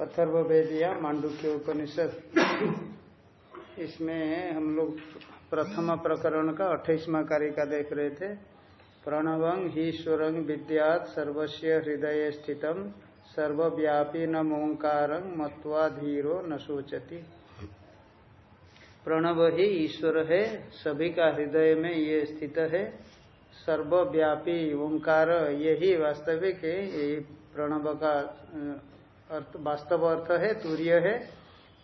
अथर्वेदिया मांडुक्य उपनिषद। इसमें हम लोग प्रथम प्रकरण का अट्ठाईसवा कार्य का देख रहे थे। प्रणवं ही स्वरंग विद्यात सर्वस्व हृदय स्थितम सर्वव्यापी न ओंकार मत्वा धीरो न सोचती प्रणव ही ईश्वर है, सभी का हृदय में ये स्थित है, सर्वव्यापी ओंकार, यही वास्तविक है यही प्रणव का अर्थ, वास्तव अर्थ है, तूर्य है।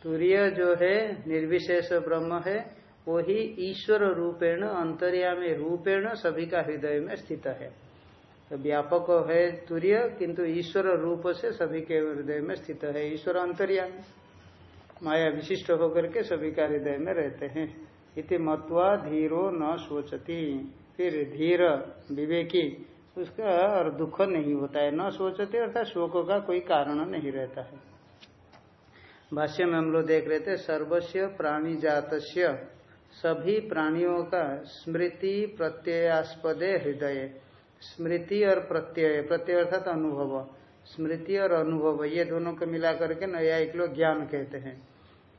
तूर्य जो है, निर्विशेष ब्रह्म है, वही ईश्वर रूपेण, अंतर्यामी रूपेण सभी का हृदय में स्थित है। तो व्यापक है तूर्य, किंतु ईश्वर रूप से सभी के हृदय में स्थित है। ईश्वर अंतर्यामी, माया विशिष्ट होकर के सभी का हृदय में रहते हैं। इति मत्वा धीरो न सोचती फिर धीर, विवेकी उसका और दुख नहीं होता है। न सोचते अर्थात शोक का कोई कारण नहीं रहता है। भाष्य में हम लोग देख रहे थे, सर्वस्व प्राणी जात सभी प्राणियों का स्मृति प्रत्ययास्पदे हृदय। स्मृति और प्रत्यय प्रत्यय अर्थात अनुभव। स्मृति और अनुभव, ये दोनों को मिला करके नया एक लोग ज्ञान कहते हैं।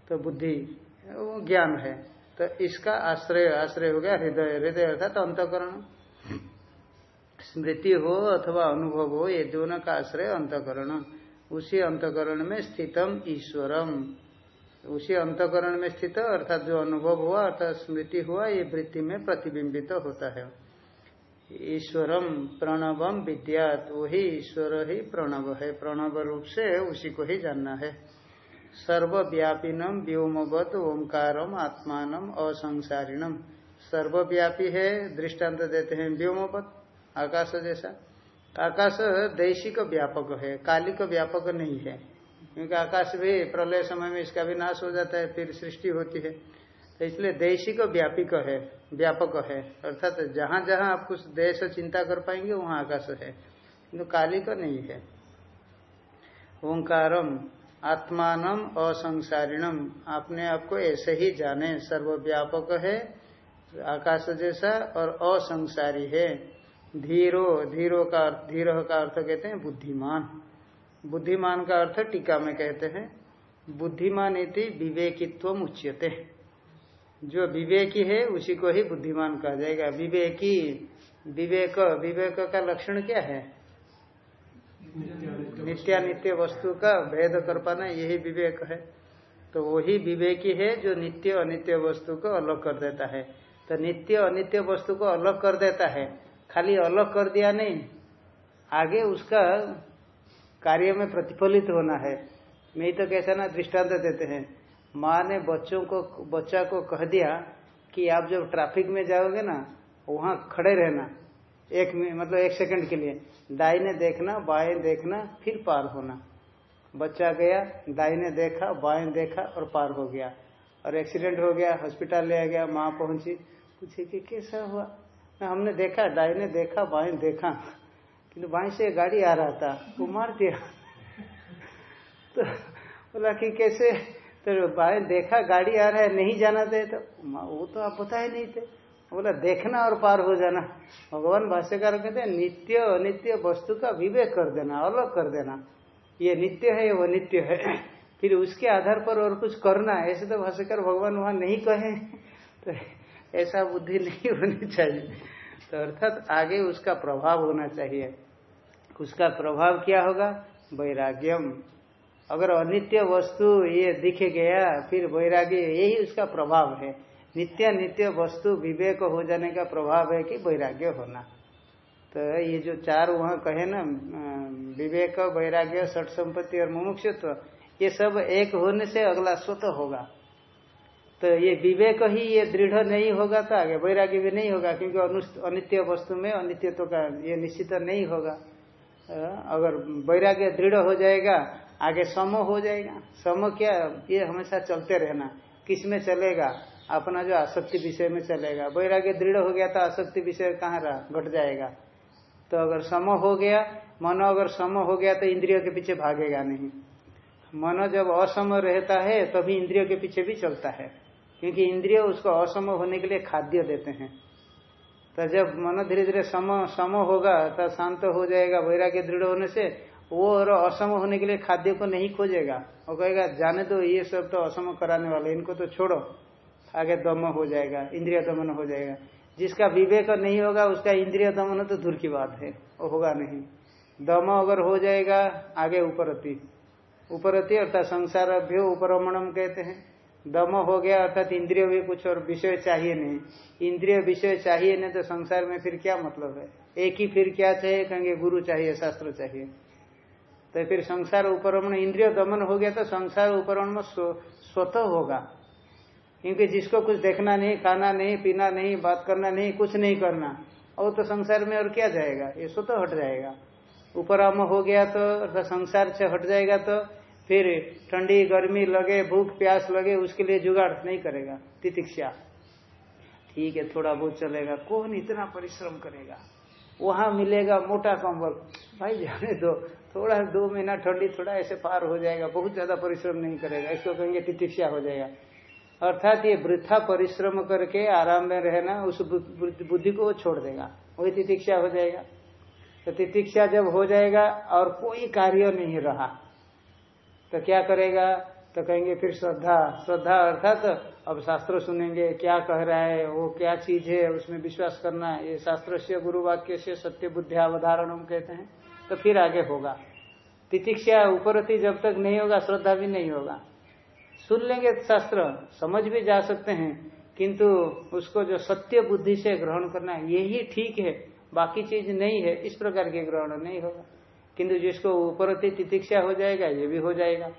तो बुद्धि, वो ज्ञान है। तो इसका आश्रय आश्रय हो गया हृदय। हृदय अर्थात अंतकरण। स्मृति हो अथवा अनुभव हो, ये दोनों का आश्रय अंतकरण। उसी अंतकरण में स्थितम ईश्वरम। उसी अंतकरण में स्थित, अर्थात जो अनुभव हुआ, अर्थात स्मृति हुआ, ये वृत्ति में प्रतिबिंबित तो होता है। ईश्वरम प्रणवम विद्यात, वही ईश्वर ही प्रणव है। प्रणव रूप से उसी को ही जानना है। सर्वव्यापिनम व्योमवत ओंकारम आत्मान असंसारिणम। सर्वव्यापी है, दृष्टांत देते हैं व्योमवत। आकाश जैसा। आकाश दैशिक व्यापक है, कालिक व्यापक नहीं है। क्योंकि आकाश भी प्रलय समय में इसका भी नाश हो जाता है, फिर सृष्टि होती है। तो इसलिए दैशिक व्यापिक है, व्यापक है। अर्थात जहाँ जहाँ आप कुछ देश चिंता कर पाएँगे, वहाँ आकाश है। किंतु कालिक नहीं है। ओंकारम आत्मान असंसारिणम, आपने आपको ऐसे ही जाने। सर्वव्यापक है, आकाश जैसा और असंसारी है। धीरो धीरो का धीर का अर्थ कहते हैं बुद्धिमान। बुद्धिमान का अर्थ टीका में कहते हैं बुद्धिमान इति विवेकित्व उच्यते। जो विवेकी है उसी को ही बुद्धिमान कहा जाएगा। विवेकी विवेक विवेक का लक्षण क्या है? नित्यानित्य वस्तु। का भेद कर पाना यही विवेक है। तो वही विवेकी है जो नित्य अनित्य वस्तु को अलग कर देता है। तो नित्य अनित्य वस्तु को अलग कर देता है। खाली अलग कर दिया नहीं। आगे उसका कार्य में प्रतिफलित होना है। मैं तो कैसा ना दृष्टांत देते हैं। माँ ने बच्चों को, बच्चा को कह दिया कि आप जब ट्रैफ़िक में जाओगे ना, वहाँ खड़े रहना। एक मतलब एक सेकंड के लिए। दाई ने देखना, बाएँ देखना, फिर पार होना। बच्चा गया, दाई ने देखा, बाएँ देखा और पार हो गया। और एक्सीडेंट हो गया हॉस्पिटल ले गया, माँ पहुँची। पूछे कि कैसा हुआ? हमने देखा, दाई ने देखा बाएँ देखा। किंतु बाएँ से गाड़ी आ रहा था, वो मार दिया। तो बोला कि कैसे? तो बाएँ देखा, गाड़ी आ रहा है, नहीं जाना थे तो वो तो आप बताए नहीं थे। बोला, देखना और पार हो जाना। भगवान भाष्यकार कहते हैं, नित्य, अनित्य वस्तु का विवेक कर देना, अलग कर देना। ये नित्य है वो नित्य है। फिर उसके आधार पर और कुछ करना, ऐसे तो भाष्यकार भगवान वहाँ नहीं कहे। तो ऐसा बुद्धि नहीं होनी चाहिए। तो अर्थात आगे उसका प्रभाव होना चाहिए। उसका प्रभाव क्या होगा? वैराग्यम। अगर अनित्य वस्तु ये दिख गया, फिर वैराग्य, यही उसका प्रभाव है। नित्य नित्य वस्तु विवेक हो जाने का प्रभाव है कि वैराग्य होना। तो ये जो चार वहाँ कहे ना विवेक, वैराग्य सठ संपत्ति और मुमुक्षुत्व, ये सब एक होने से अगला स्वतः होगा। तो ये विवेक ही ये दृढ़ नहीं होगा तो आगे वैराग्य भी नहीं होगा, क्योंकि अनित्य वस्तु में अनित्यत्व का ये निश्चित नहीं होगा। अगर वैराग्य दृढ़ हो जाएगा, आगे सम हो जाएगा। सम क्या, ये हमेशा चलते रहना। किसमें चलेगा? अपना जो आसक्ति विषय में चलेगा। वैराग्य दृढ़ हो गया तो आसक्ति विषय कहाँ रहा? घट जाएगा। तो अगर सम हो गया, मन अगर सम हो गया तो इंद्रियों के पीछे भागेगा नहीं। मन जब असम रहता है, तभी इंद्रियों के पीछे भी चलता है। क्योंकि इंद्रिय उसको असम होने के लिए खाद्य देते हैं। तो जब मन धीरे धीरे सम सम होगा तो शांत हो जाएगा, वैराग्य दृढ़ होने से वो और असम होने के लिए खाद्य को नहीं खोजेगा। वो कहेगा, जाने दो, ये सब तो असम कराने वाले, इनको तो छोड़ो। आगे दम हो जाएगा, इंद्रिय दमन हो जाएगा। जिसका विवेक नहीं होगा, उसका इंद्रिय दमन तो दूर की बात है, वो होगा नहीं। दम अगर हो जाएगा, आगे उपरति उपरति अर्थात संसार अभ्यो उपरमणम कहते हैं। दम हो गया अर्थात इंद्रिय भी कुछ और विषय चाहिए नहीं। इंद्रिय विषय चाहिए नहीं तो संसार में फिर क्या मतलब है? एक ही फिर क्या चाहिए? कहेंगे गुरु चाहिए, शास्त्र चाहिए। तो फिर संसार उपरमण, इंद्रिय दमन हो गया तो संसार उपरमण स्वतः होगा। क्योंकि जिसको कुछ देखना नहीं, खाना नहीं, पीना नहीं, बात करना नहीं, कुछ नहीं करना और तो संसार में और क्या जाएगा? ये स्वतः हट जाएगा। उपराम हो गया तो संसार से हट जाएगा तो फिर ठंडी, गर्मी लगे, भूख, प्यास लगे, उसके लिए जुगाड़ नहीं करेगा, तितिक्षा। ठीक है, थोड़ा बहुत चलेगा, कौन इतना परिश्रम करेगा? वहाँ मिलेगा मोटा कंबल भाई जाने दो, थोड़ा दो महीना ठंडी, थोड़ा ऐसे पार हो जाएगा, बहुत ज़्यादा परिश्रम नहीं करेगा, इसको कहेंगे तितिक्षा हो जाएगा। अर्थात ये वृथा परिश्रम करके आराम में रहना, उस बुद्धि को छोड़ देगा, वही तितिक्षा हो जाएगा। तो तितिक्षा जब हो जाएगा और कोई कार्य नहीं रहा तो क्या करेगा? तो कहेंगे, फिर श्रद्धा। श्रद्धा अर्थात तो अब शास्त्र सुनेंगे, क्या कह रहा है, वो क्या चीज़ है, उसमें विश्वास करना ये शास्त्र से गुरु वाक्य से सत्य बुद्धि अवधारण हम कहते हैं। तो फिर आगे होगा। तितिक्षा उपरति जब तक नहीं होगा, श्रद्धा भी नहीं होगा। सुन लेंगे शास्त्र, समझ भी जा सकते हैं, किंतु उसको जो सत्य बुद्धि से ग्रहण करना है, यही ठीक है। बाकी चीज़ नहीं है, इस प्रकार के ग्रहण नहीं होगा। किंतु जिसको उपरति तितिक्षा हो जाएगा ये भी हो जाएगा।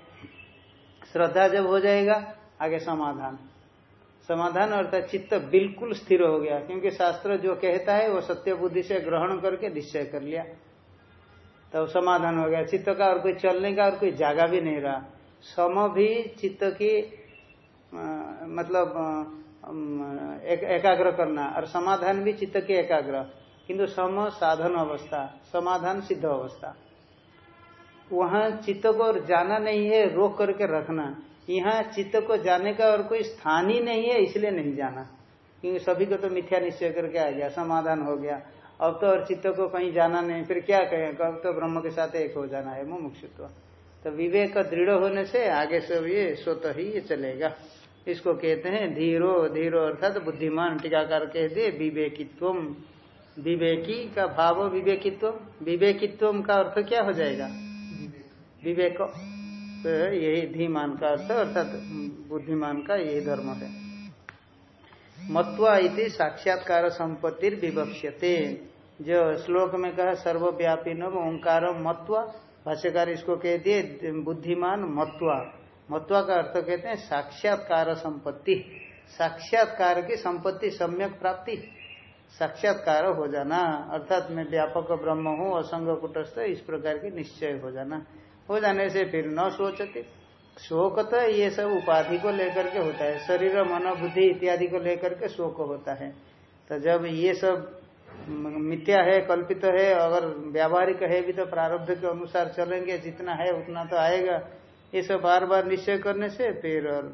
श्रद्धा जब हो जाएगा आगे समाधान। समाधान अर्थात चित्त बिल्कुल स्थिर हो गया क्योंकि शास्त्र जो कहता है वो सत्य बुद्धि से ग्रहण करके निश्चय कर लिया। तब तो समाधान हो गया। चित्त का और कोई चलने का और कोई जागा भी नहीं रहा। सम भी चित्त की आ, मतलब एक, एकाग्र करना और समाधान भी चित्त की एकाग्र। किंतु सम साधन अवस्था समाधान सिद्ध अवस्था। वहाँ चित्त को और जाना नहीं है, रोक करके रखना। यहाँ चित्त को जाने का और कोई स्थान ही नहीं है, इसलिए नहीं जाना। क्योंकि सभी को तो मिथ्या निश्चय करके आ गया, समाधान हो गया। अब तो और चित्त को कहीं जाना नहीं, फिर क्या कहें? कब तो ब्रह्म के साथ एक हो जाना है, मुमुक्षुत्व। तो विवेक का दृढ़ होने से आगे से ये स्वतः ही ये चलेगा। इसको कहते हैं धीरो धीरो अर्थात तो बुद्धिमान टीकाकार कह दे विवेकित्व विवेकी का भाव विवेकित्व। विवेकित्व का अर्थ क्या हो जाएगा? विवेक। तो यही धीमान का अर्थ अर्थात बुद्धिमान का यही धर्म है। मत्वा इति साक्षात्कार संपत्ति विवक्ष्यते। जो श्लोक में कहा, सर्वव्यापी नम ओंकार मत्वा, भाष्यकार इसको कह दिए बुद्धिमान मत्वा। मत्वा का अर्थ कहते हैं साक्षात्कार संपत्ति। साक्षात्कार की संपत्ति सम्यक प्राप्ति। साक्षात्कार हो जाना। अर्थात मैं व्यापक ब्रह्म हूँ, असंग कुटस्थ, इस प्रकार की निश्चय हो जाना। हो जाने से फिर न सोचते। शोक तो ये सब उपाधि को लेकर के होता है। शरीर, मन, बुद्धि इत्यादि को लेकर के शोक होता है। तो जब ये सब मिथ्या है, कल्पित तो है, अगर व्यावहारिक है भी तो प्रारब्ध के अनुसार चलेंगे, जितना है उतना तो आएगा। ये सब बार बार निश्चय करने से फिर और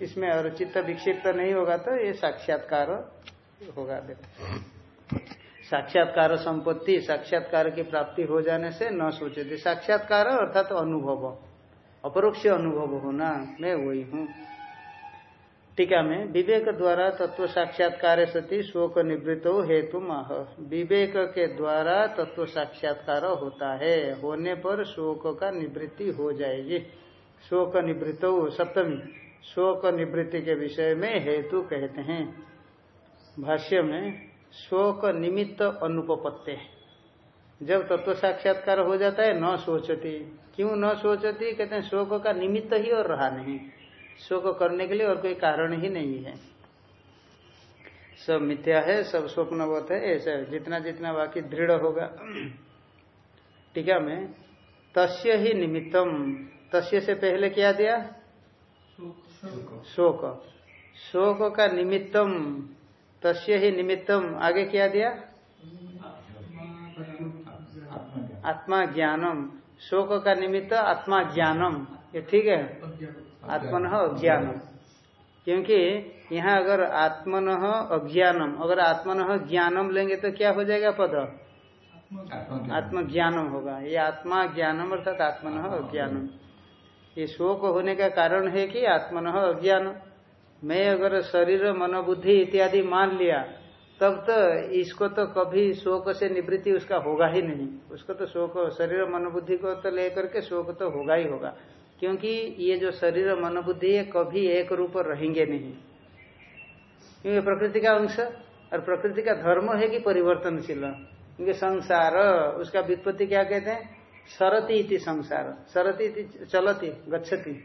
इसमें और चित्त विक्षिप्त नहीं होगा तो ये साक्षात्कार होगा। साक्षात्कार संपत्ति, साक्षात्कार की प्राप्ति हो जाने से न सोचे थे साक्षात्कार अर्थात तो अनुभव। अपरोक्ष अनुभव होना, मैं वही हूँ। टीका में, विवेक द्वारा तत्व साक्षात्कार सती शोक निवृत्त हेतु मह विवेक के द्वारा तत्व साक्षात्कार होता है। होने पर शोक का निवृत्ति हो जाएगी। शोक निवृत्त, सप्तमी। शोक निवृत्ति के विषय में हेतु कहते हैं। भाष्य में शोक निमित्त अनुपत्ते जब तत्व साक्षात्कार हो जाता है न सोचती। क्यों न सोचती? कहते हैं शोक का निमित्त ही और रहा नहीं। शोक करने के लिए और कोई कारण ही नहीं है। सब मिथ्या है सब स्वप्नवत है ऐसा जितना जितना बाकी दृढ़ होगा टीका में तस्य ही निमित्तम। तस्य से पहले क्या दिया? शोक। शोक का निमित्तम। तस्य ही निमित्तम। आगे क्या दिया? आत्मा ज्ञानम शोक का निमित्त आत्मा ज्ञानम ये ठीक है? आत्मन अज्ञानम। क्योंकि यहाँ अगर आत्मन अज्ञानम, अगर आत्मन ज्ञानम लेंगे तो क्या हो जाएगा पद? आत्मज्ञानम होगा। ये आत्मा ज्ञानम अर्थात आत्मन अज्ञानम। ये शोक होने का कारण है कि आत्मन अज्ञान मैं अगर शरीर, मनोबुद्धि इत्यादि मान लिया, तब तो इसको तो कभी शोक से निवृत्ति उसका होगा ही नहीं। उसको तो शोक, शरीर, मनोबुद्धि को तो लेकर के शोक तो होगा ही होगा। क्योंकि ये जो शरीर, मनोबुद्धि है, कभी एक रूप रहेंगे नहीं। क्योंकि प्रकृति का अंश और प्रकृति का धर्म है कि परिवर्तनशील। क्योंकि संसार, उसका वित्पत्ति क्या कहते हैं? सरती इति संसार। सरती इति चलती, गच्छति।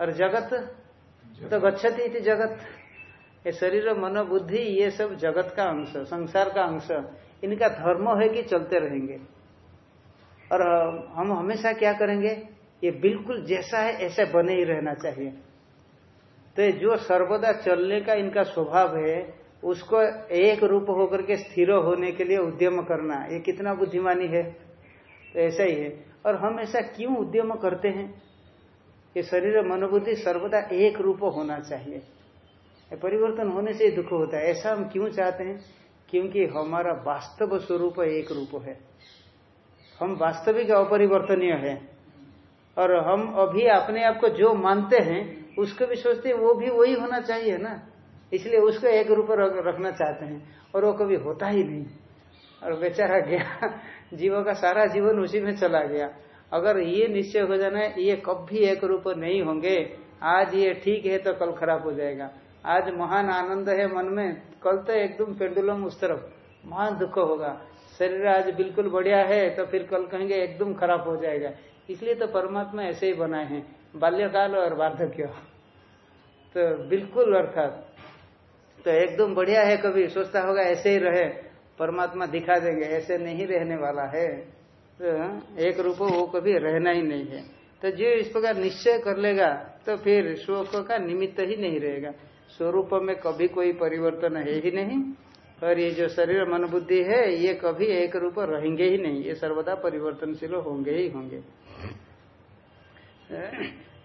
और जगत तो गच्छति इति जगत। ये शरीर मनोबुद्धि ये सब जगत का अंश, संसार का अंश। इनका धर्म है कि चलते रहेंगे। और हम हमेशा क्या करेंगे? ये बिल्कुल जैसा है, ऐसे बने ही रहना चाहिए। तो जो सर्वदा चलने का इनका स्वभाव है, उसको एक रूप होकर के स्थिर होने के लिए उद्यम करना, ये कितना बुद्धिमानी है? तो ऐसा ही है। और हम ऐसा क्यों उद्यम करते हैं? कि शरीर मनोबुद्धि सर्वदा एक रूप होना चाहिए। परिवर्तन होने से दुख होता है। ऐसा हम क्यों चाहते हैं? क्योंकि हमारा वास्तव स्वरूप एक रूप है। हम वास्तविक अपरिवर्तनीय है। और हम अभी अपने आप को जो मानते हैं, उसको भी सोचते हैं, वो भी वही होना चाहिए ना। इसलिए उसको एक रूप रखना चाहते हैं। और वो कभी होता ही नहीं। और बेचारा गया, जीवों का सारा जीवन उसी में चला गया। अगर ये निश्चय हो जाना है, ये कभी एक रूप नहीं होंगे। आज ये ठीक है तो कल खराब हो जाएगा। आज महान आनंद है मन में, कल तो एकदम पेंडुलम उस तरफ़। महान दुख होगा। शरीर आज बिल्कुल बढ़िया है तो फिर कल कहेंगे एकदम खराब हो जाएगा। इसलिए तो परमात्मा ऐसे ही बनाए हैं, बाल्यकाल और वार्धक्य। तो बिल्कुल अर्थात। तो एकदम बढ़िया है कभी, सोचता होगा ऐसे ही रहे, परमात्मा दिखा देंगे, ऐसे नहीं रहने वाला है। तो एक रूप वो कभी रहना ही नहीं है। तो जो इस प्रकार निश्चय कर लेगा तो फिर शोक का निमित्त ही नहीं रहेगा। स्वरूप में कभी कोई परिवर्तन है ही नहीं, और ये जो शरीर मन बुद्धि है, ये कभी एक रूप रहेंगे ही नहीं। ये सर्वदा परिवर्तनशील होंगे ही होंगे।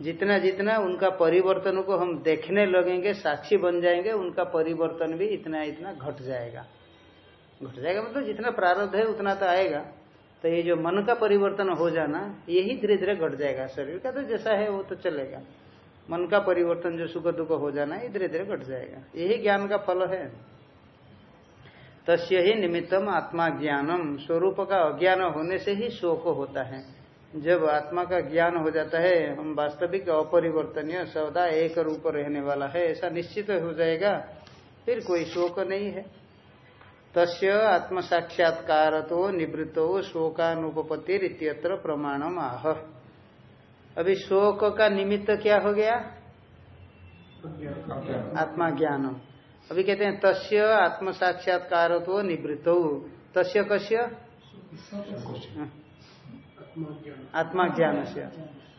जितना जितना उनका परिवर्तन को हम देखने लगेंगे, साक्षी बन जाएँगे, उनका परिवर्तन भी इतना इतना घट जाएगा। घट जाएगा मतलब जितना प्रारब्ध है, उतना तो आएगा। तो ये जो मन का परिवर्तन हो जाना, यही धीरे धीरे घट जाएगा शरीर का। तो जैसा है वो तो चलेगा। मन का परिवर्तन जो सुख दुख हो जाना, ये धीरे धीरे घट जाएगा। यही ज्ञान का फल है। तस्य ही निमित्तम आत्मा ज्ञानम। स्वरूप का अज्ञान होने से ही शोक होता है। जब आत्मा का ज्ञान हो जाता है, हम वास्तविक अपरिवर्तनीय, सौदा एक रूप रहने वाला है, ऐसा निश्चित हो जाएगा, फिर कोई शोक नहीं है। तस्य आत्म साक्षात्कार तो निवृत्तो शोकानुपत्ति इत्यत्र प्रमाणम आह अभी शोक का निमित्त क्या हो गया? आत्मा ज्ञान अभी कहते हैं, तस्य आत्म साक्षात्कार तो निवृत्त। तस्य कस्य? आत्मा ज्ञान से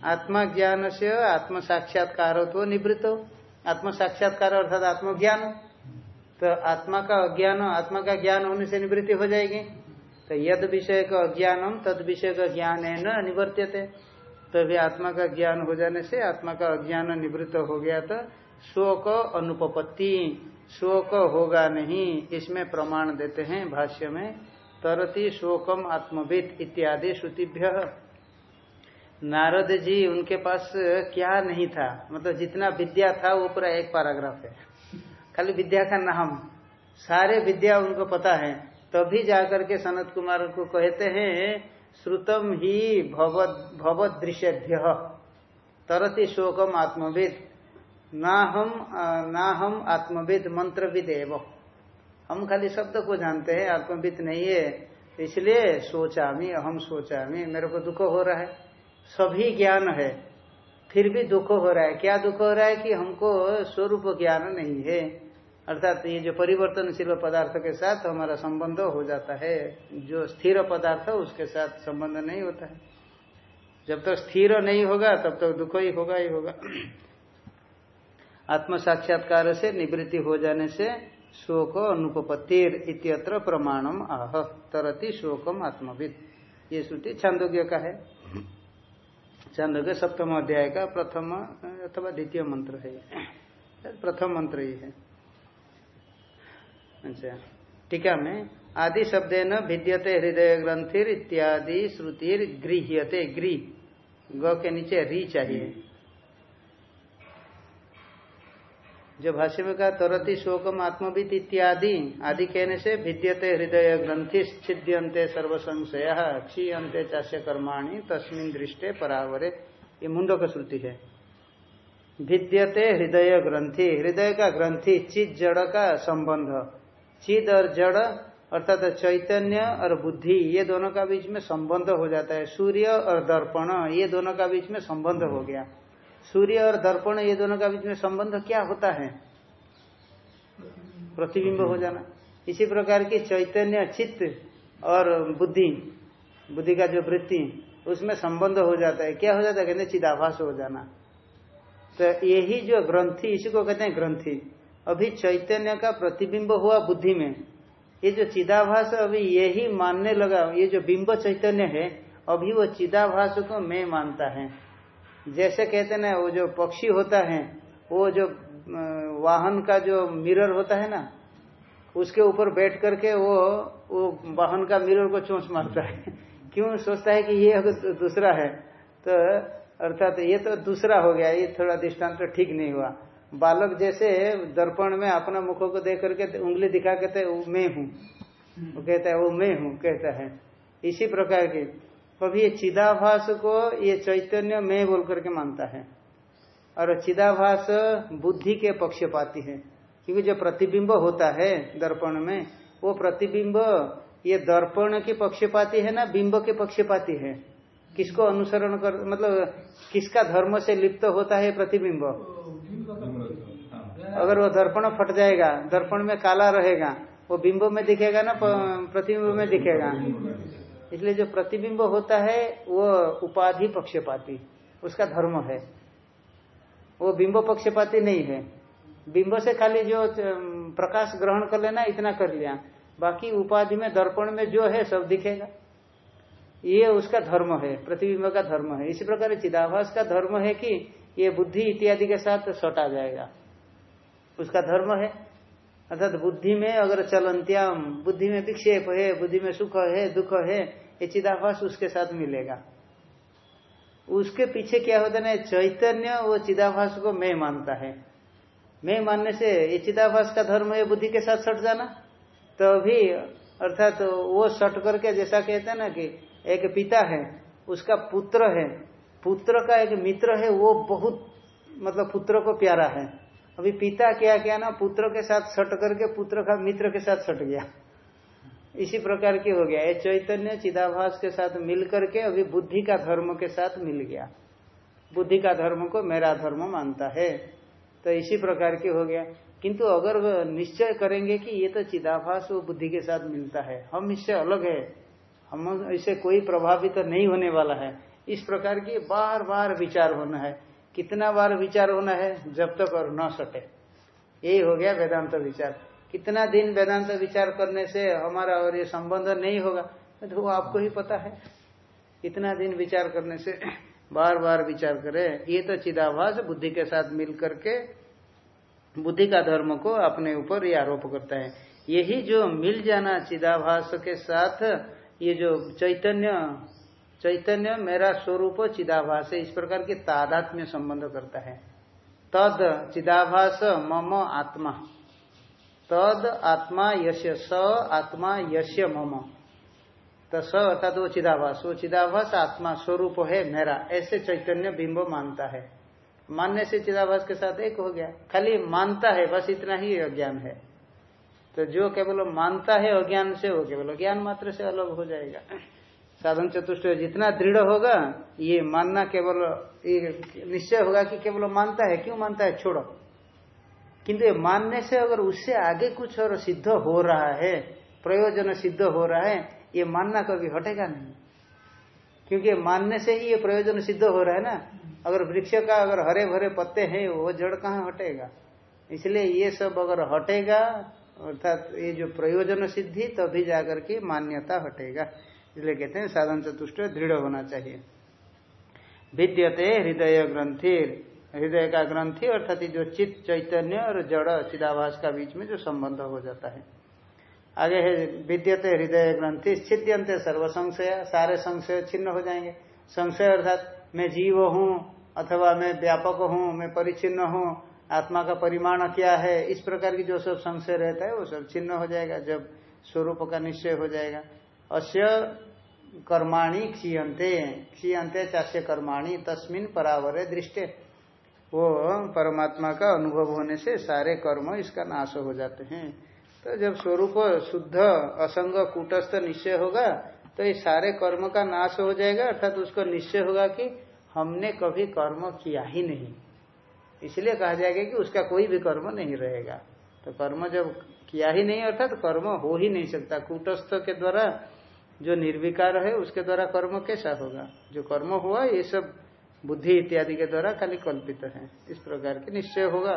आत्मा ज्ञान से आत्म साक्षात्कार तो निवृत्त। आत्म साक्षात्कार अर्थात आत्मज्ञान। तो आत्मा का अज्ञान, आत्मा का ज्ञान होने से निवृत्ति हो जाएगी। तो यद विषय का अज्ञानम, तद विषय का ज्ञान है न निवर्त्यते। तो भी आत्मा का ज्ञान हो जाने से आत्मा का अज्ञान निवृत्त हो गया तो शोक अनुपपत्ति, शोक होगा नहीं, इसमें प्रमाण देते हैं भाष्य में। तरती शोकम आत्मविद इत्यादि श्रुतिभ्य। नारद जी, उनके पास क्या नहीं था? मतलब जितना विद्या था, वो पूरा एक पैराग्राफ है। खाली विद्या का नाम। सारे विद्या उनको पता है। तभी तो जाकर के सनत कुमार को कहते हैं, श्रुतम ही भवद दृश्यभ्य तरती शोकम आत्मविद। ना हम ना हम आत्मविद मंत्रविद एवं हम खाली शब्द को जानते हैं, आत्मविद नहीं है। इसलिए सोचामी अहम सोचामी। मेरे को दुख हो रहा है। सभी ज्ञान है। फिर भी दुख हो रहा है। क्या दुख हो रहा है कि हमको स्वरूप ज्ञान नहीं है? अर्थात ये जो परिवर्तनशील पदार्थ के साथ हमारा संबंध हो जाता है, जो स्थिर पदार्थ, उसके साथ संबंध नहीं होता है। जब तक तो स्थिर नहीं होगा, तब तक तो दुख ही होगा ही होगा। आत्म साक्षात्कार से निवृत्ति हो जाने से शोक अनुपत्तिर इत्यत्र प्रमाणम आह, तरती शोकम आत्मविद ये श्रुति छांदोग्य का है। छांदोग्य सप्तम अध्याय का प्रथम, अथवा द्वितीय मंत्र है प्रथम मंत्र ही है। अच्छा। टीका में, आदि शब्द न भिद्यते हृदय ग्रंथिर इत्यादि श्रुतिर गृह्यते। गृह। ग के नीचे री चाहिए। जो भाष्य में कहा, तरती शोकम आत्मविद इत्यादि आदि कहने से भिद्यते हृदय ग्रंथि छिद्यंते सर्वसंशय क्षीयते चाष्य कर्माणी, तस्मिन दृष्टे परावरे। ये मुंडो का श्रुति है। भिद्यते हृदय ग्रंथि। हृदय का ग्रंथि चिद जड़ का संबंध। चिद और जड़, अर्थात चैतन्य और बुद्धि, ये दोनों का बीच में संबंध हो जाता है। सूर्य और दर्पण, ये दोनों का बीच में संबंध हो गया। सूर्य और दर्पण ये दोनों का बीच में संबंध क्या होता है? प्रतिबिंब हो जाना। इसी प्रकार की चैतन्य, चित्त और बुद्धि बुद्धि का जो वृत्ति, उसमें संबंध हो जाता है। क्या हो जाता है? कहते चिदाभास हो जाना। तो यही जो ग्रंथि, इसी को कहते हैं ग्रंथि। अभी चैतन्य का प्रतिबिंब हुआ बुद्धि में। ये जो चिदाभास अभी यही मानने लगा, ये जो बिंब चैतन्य है, अभी वो चिदाभास को मैं मानता है। जैसे कहते ना, वो जो पक्षी होता है, वो जो वाहन का जो मिरर होता है ना, उसके ऊपर बैठ करके वो वो वाहन का मिरर को चोंच मारता है। क्यों? सोचता है कि ये दूसरा है तो अर्थात ये तो दूसरा हो गया, ये थोड़ा दृष्टांत तो ठीक नहीं हुआ। बालक जैसे दर्पण में अपना मुखों को देख करके उंगली दिखा कहते वो मैं हूँ। वो कहता है, वो मैं हूँ, कहता है। इसी प्रकार की कभी चिदाभास को ये चैतन्य मैं बोल करके मानता है। और चिदाभास बुद्धि के पक्षपाती है। क्योंकि जो प्रतिबिंब होता है दर्पण में, वो प्रतिबिंब ये दर्पण के पक्षपाती है ना, बिंब के पक्षपाती है। किसको अनुसरण कर मतलब किसका धर्म से लिप्त होता है प्रतिबिंब? अगर वो दर्पण फट जाएगा, दर्पण में काला रहेगा, वो बिंब में दिखेगा ना प्रतिबिंब में दिखेगा? इसलिए जो प्रतिबिंब होता है, वो उपाधि पक्षपाती, उसका धर्म है। वो बिंब पक्षपाती नहीं है। बिंब से खाली जो प्रकाश ग्रहण कर लेना, इतना कर लिया। बाकी उपाधि में, दर्पण में जो है, सब दिखेगा। ये उसका धर्म है, प्रतिबिंब का धर्म है। इसी प्रकार चिदाभास का धर्म है कि ये बुद्धि इत्यादि के साथ सटा जाएगा। उसका धर्म है। अर्थात बुद्धि में अगर चलंत्याम बुद्धि में विक्षेप है, बुद्धि में सुख है, दुख है ये चिदाभास उसके साथ मिलेगा। उसके पीछे क्या होता है चैतन्य वो चिदाभास को मैं मानता है। मैं मानने से ये चिदाभास का धर्म है बुद्धि के साथ सट जाना। तो अभी अर्थात तो वो सट करके जैसा कहते हैं ना कि एक पिता है, उसका पुत्र है। पुत्र का एक मित्र है, वो बहुत मतलब पुत्र को प्यारा है। अभी पिता क्या क्या ना, पुत्र के साथ सट करके पुत्र का मित्र के साथ सट गया। इसी प्रकार की हो गया। ये चैतन्य चिदाभास के साथ मिल करके अभी बुद्धि का धर्म के साथ मिल गया। बुद्धि का धर्म को मेरा धर्म मानता है। तो इसी प्रकार की हो गया। किंतु अगर निश्चय करेंगे कि ये तो चिदाभास वो बुद्धि के साथ मिलता है, हम इससे अलग है। हम इसे कोई प्रभावित तो नहीं होने वाला है। इस प्रकार की बार बार विचार होना है। कितना बार विचार होना है, जब तक और न सटे। यही हो गया वेदांत विचार। कितना दिन वेदांत विचार करने से हमारा और ये संबंध नहीं होगा तो वो आपको ही पता है। कितना दिन विचार करने से बार बार विचार करे, ये तो चिदाभास बुद्धि के साथ मिल करके बुद्धि का धर्म को अपने ऊपर ये आरोप करता है। यही जो मिल जाना चिदाभास के साथ, ये जो चैतन्य चैतन्य मेरा स्वरूप चिदाभास है, इस प्रकार के तादात्म्य संबंध करता है। तद चिदाभास मम आत्मा। तद आत्मा यश्य स आत्मा यश्य मम। तो स अर्थात वो चिदाभास। वो चिदाभास आत्मा स्वरूप है, मेरा। ऐसे चैतन्य बिंब मानता है। मानने से चिदाभास के साथ एक हो गया। खाली मानता है, बस इतना ही अज्ञान है। तो जो केवल मानता है, अज्ञान से वो केवल। ज्ञान मात्र से अलग हो जाएगा। साधन चतुष्ट जितना दृढ़ होगा, ये मानना केवल निश्चय होगा कि केवल मानता है। क्यों मानता है? छोड़ो। किंतु मानने से अगर उससे आगे कुछ और सिद्ध हो रहा है, प्रयोजन सिद्ध हो रहा है, ये मानना कभी हटेगा नहीं। क्योंकि मानने से ही ये प्रयोजन सिद्ध हो रहा है ना। अगर वृक्ष का अगर हरे भरे पत्ते हैं, वो जड़ कहाँ हटेगा? इसलिए ये सब अगर हटेगा, अर्थात ये जो प्रयोजन सिद्धि, तभी जाकर के मान्यता हटेगा। इसलिए कहते हैं, साधन चतुष्ट, दृढ़ होना चाहिए। विद्यते हृदय ग्रंथि हृदय का ग्रंथि अर्थात जो चित चैतन्य और जड़ चिदाभास का बीच में जो संबंध हो जाता है। आगे है, विद्यते हृदय ग्रंथि छिद्यंते सर्व संशय सारे संशय छिन्न हो जाएँगे। संशय अर्थात मैं जीव हूँ, अथवा मैं व्यापक हूँ, मैं परिचिन्न हूँ, आत्मा का परिमाण क्या है, इस प्रकार की जो सब संशय रहता है, वो सब छिन्न हो जाएगा, जब स्वरूप का निश्चय हो जाएगा। अश्य कर्माणी क्षीयते क्षीयते चाष्य कर्माणी, तस्मिन परावरे दृष्टि। वो परमात्मा का अनुभव होने से सारे कर्म इसका नाश हो जाते हैं। तो जब स्वरूप शुद्ध, असंग, कूटस्थ, निश्चय होगा तो ये सारे कर्म का नाश हो जाएगा, अर्थात उसको निश्चय होगा कि हमने कभी कर्म किया ही नहीं। इसलिए कहा जाएगा कि उसका कोई भी कर्म नहीं रहेगा। तो कर्म जब किया ही नहीं, अर्थात तो कर्म हो ही नहीं सकता। कूटस्थ के द्वारा जो निर्विकार है, उसके द्वारा कर्म कैसा होगा? जो कर्म हुआ, ये सब बुद्धि इत्यादि के द्वारा खाली कल्पित है। इस प्रकार के निश्चय होगा।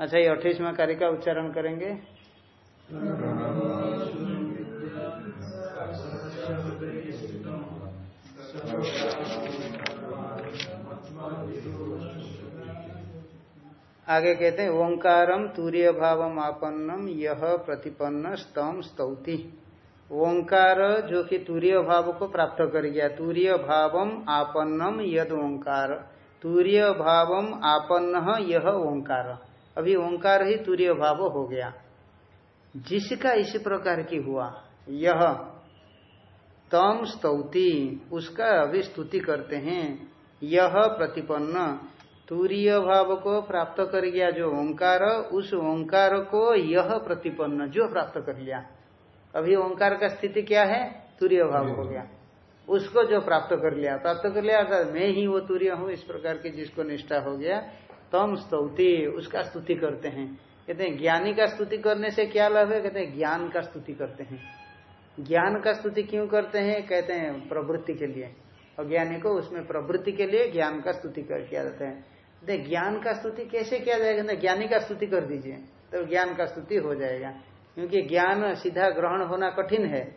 अच्छा ये अट्ठाईसवा कार्य का उच्चारण करेंगे। आगे कहते हैं ओंकारम तूर्य भाव आपन्नम यह प्रतिपन्न स्तम स्तौति। ओंकार जो कि तूर्य भाव को प्राप्त कर गया। तूर्य भावम आपन्नम यद ओंकार। तूर्य भावम आपन्न यह ओंकार। अभी ओंकार ही तूर्य भाव हो गया। जिसका इस प्रकार की हुआ, यह तम स्तौति, उसका अभी स्तुति करते हैं। यह प्रतिपन्न, तूर्य भाव को प्राप्त कर गया जो ओंकार, उस ओंकार को यह प्रतिपन्न जो प्राप्त कर लिया। अभी ओंकार का स्थिति क्या है? तूर्य भाव हो गया। उसको जो प्राप्त कर लिया, प्राप्त कर लिया, अर्थात मैं ही वो तूर्य हूँ, इस प्रकार की जिसको निष्ठा हो गया, तम स्तौति, उसका स्तुति करते हैं। कहते हैं, ज्ञानी का स्तुति करने से क्या लाभ है? कहते हैं, ज्ञान का स्तुति करते हैं। ज्ञान का स्तुति क्यों करते हैं? कहते हैं, प्रवृत्ति के लिए। अज्ञानी को उसमें प्रवृत्ति के लिए ज्ञान का स्तुति कर किया जाता है। ज्ञान का स्तुति कैसे किया जाएगा? ज्ञानी का स्तुति कर दीजिए तो ज्ञान का स्तुति हो जाएगा। क्योंकि ज्ञान सीधा ग्रहण होना कठिन है।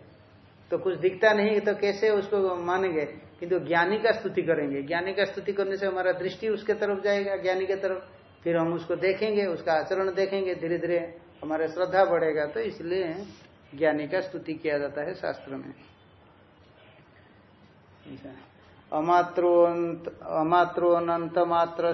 तो कुछ दिखता नहीं तो कैसे उसको मानेंगे? किंतु तो ज्ञानी का स्तुति करेंगे। ज्ञानी का स्तुति करने से हमारा दृष्टि उसके तरफ़ जाएगा, ज्ञानी के तरफ़। फिर हम उसको देखेंगे, उसका आचरण देखेंगे धीरे धीरे हमारा श्रद्धा बढ़ेगा। तो इसलिए ज्ञानी का स्तुति किया जाता है शास्त्र में। अमात्रोन्त मात्र